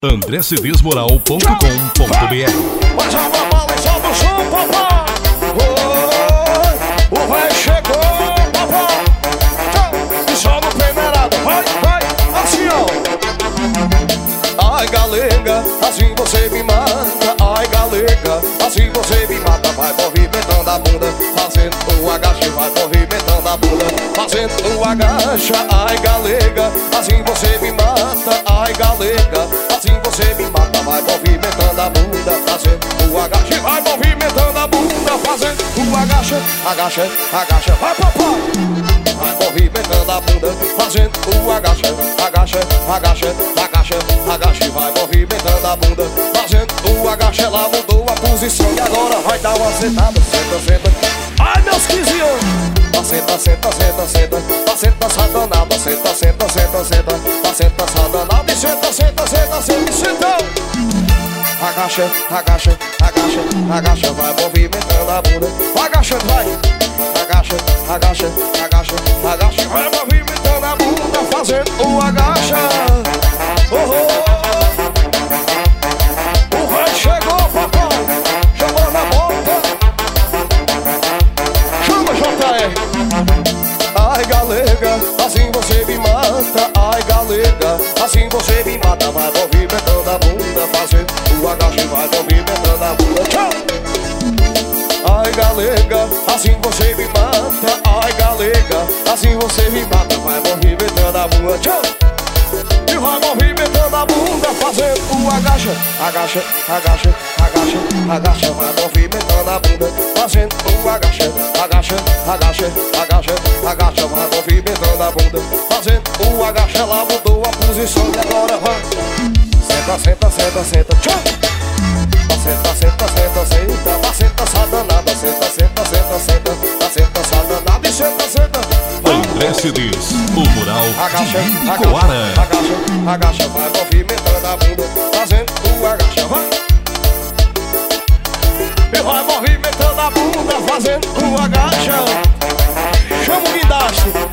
andrecedesmoral.com.br Mas a bala e solta o som, papai Oi, O chegou, papai Tchau, E só no peneirado, vai, vai Assim, ó. Ai, galega, assim você me mata. Ai, galega, assim você me mata. Vai a bunda Fazendo o vai a bunda Fazendo o agacha Ai, galega, assim você me mata. Ai, galega, assim você me mata Vai movimentando a bunda Fazendo o agache, vai movimentando a bunda Fazendo o agacha, agacha, agacha Vai, papai Vai movimentando a bunda, fazendo o agacha, agacha, agacha, agacha, agacha vai movimentando a bunda, fazendo o agacha. Ela mudou a posição e agora vai dar uma sentada, senta, senta. Ai meus 15 anos, senta, senta, senta, senta, senta, sadanada, senta, senta, senta, senta, tá senta, senta, senta, senta, senta. Agacha, agacha, agacha, agacha, vai movimentando a bunda, agachando, vai. Agacha, agacha, agacha, agacha, vai movimentando a bunda, fazendo o agacha. Movimentando a bunda. Tchau. Ai galega, assim você me mata. Ai galega, assim você me mata. Vai movimentando a bunda, tchau. E vai movimentando a bunda Fazendo o agacha Agacha, agacha, agacha, agacha Vai movimentando a bunda Fazendo o agacha Agacha, agacha, agacha, agacha Vai movimentando a bunda Fazendo o agacha Ela mudou a posição e agora vai. Senta, senta, senta, senta, tchau Cedes, o mural Agacha, de agacha, Ibicoara. agacha, agacha, vai movimentando a bunda, fazendo o agacha, vai. E vai movimentando a bunda, fazendo o agacha. Chama o guindaste.